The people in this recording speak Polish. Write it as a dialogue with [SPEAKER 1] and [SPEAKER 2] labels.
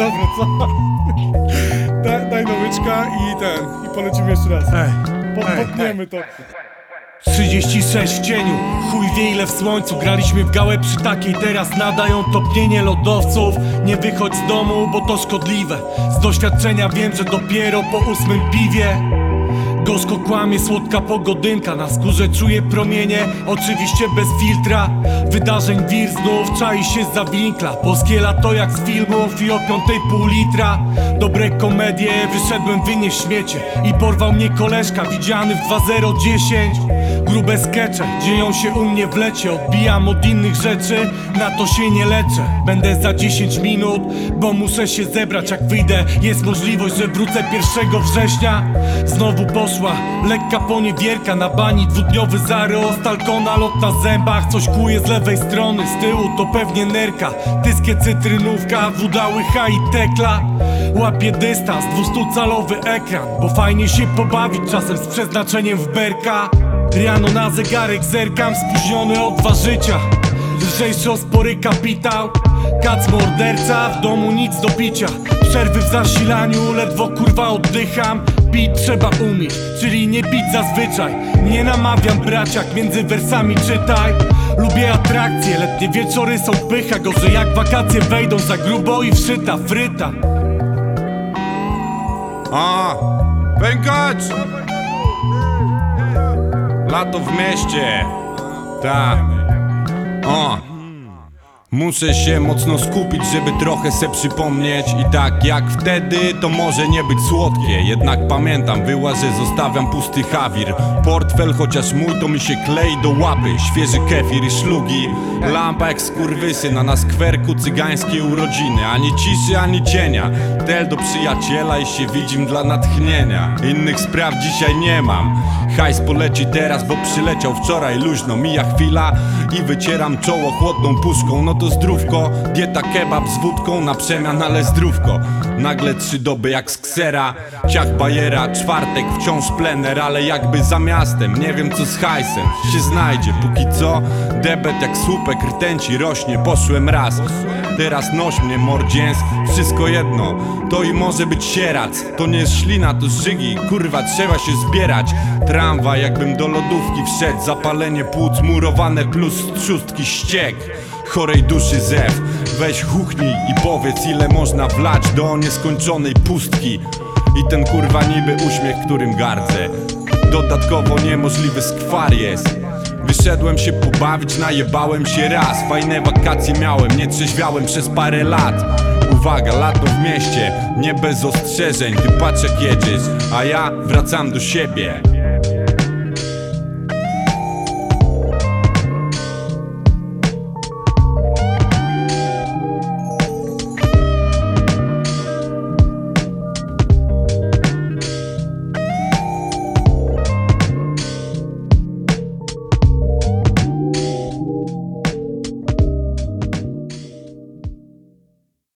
[SPEAKER 1] Dobra, co? Daj, daj nowyczka i ten, i polecimy jeszcze raz.
[SPEAKER 2] Ej,
[SPEAKER 1] Po,
[SPEAKER 2] ej,
[SPEAKER 1] potniemy to.
[SPEAKER 2] 36 w cieniu, chuj wie ile w słońcu Graliśmy w gałę przy takiej, teraz nadają topnienie lodowców Nie wychodź z domu, bo to szkodliwe Z doświadczenia wiem, że dopiero po ósmym piwie Gorzko kłamie, słodka pogodynka. Na skórze czuję promienie, oczywiście bez filtra. Wydarzeń wir znów czai się za winkla. Polskie lato jak z filmów i o piątej pół litra. Dobre komedie, wyszedłem wynieść śmiecie. I porwał mnie koleżka, widziany w 2010 Grube skecze, dzieją się u mnie w lecie. Odbijam od innych rzeczy, na to się nie leczę. Będę za 10 minut, bo muszę się zebrać. Jak wyjdę, jest możliwość, że wrócę 1 września. Znowu lekka poniewierka Na bani dwudniowy zarost, alkona lot na zębach Coś kuje z lewej strony, z tyłu to pewnie nerka. Tyskie cytrynówka, woda łycha i tekla. Łapię dystans, 200-calowy ekran. Bo fajnie się pobawić czasem z przeznaczeniem w berka. Rano na zegarek zerkam, spóźniony od dwa życia. Lżejszy o spory kapitał Kac morderca, w domu nic do picia Przerwy w zasilaniu, ledwo kurwa oddycham Pić trzeba umieć, czyli nie pić zazwyczaj Nie namawiam braciak, między wersami czytaj Lubię atrakcje, letnie wieczory są pycha Gorzej jak wakacje wejdą za grubo i wszyta fryta
[SPEAKER 3] A, pękacz! Lato w mieście. Tak. O. Muszę się mocno skupić, żeby trochę se przypomnieć. I tak jak wtedy, to może nie być słodkie. Jednak pamiętam, wyłażę, zostawiam pusty hawir. Portfel, chociaż mój, to mi się klei do łapy. Świeży kefir i szlugi. Lampa jak skurwysy, na nas kwerku cygańskie urodziny. Ani ciszy, ani cienia. Tel do przyjaciela i się widzim dla natchnienia. Innych spraw dzisiaj nie mam. Hajs poleci teraz, bo przyleciał wczoraj luźno. Mija chwila i wycieram czoło chłodną puszką. No to zdrówko, dieta kebab z wódką Na przemian, ale zdrówko. Nagle trzy doby jak z ksera. Ciach bajera, czwartek wciąż plener Ale jakby za miastem, nie wiem co z hajsem Się znajdzie, póki co Debet jak słupek rtęci rośnie Poszłem raz, teraz noś mnie mordzięs Wszystko jedno, to i może być sierac To nie jest ślina, to żygi Kurwa, trzeba się zbierać. Tramwaj jakbym do lodówki wszedł Zapalenie płuc murowane plus trzustki ściek Chorej duszy zew. Weź huchnij i powiedz ile można wlać do nieskończonej pustki. I ten kurwa niby uśmiech, którym gardzę. Dodatkowo niemożliwy skwar jest. Wyszedłem się pobawić, najebałem się raz. Fajne wakacje miałem, nie trzeźwiałem przez parę lat. Uwaga, lato w mieście, nie bez ostrzeżeń. Ty patrz jak jedziesz, a ja wracam do siebie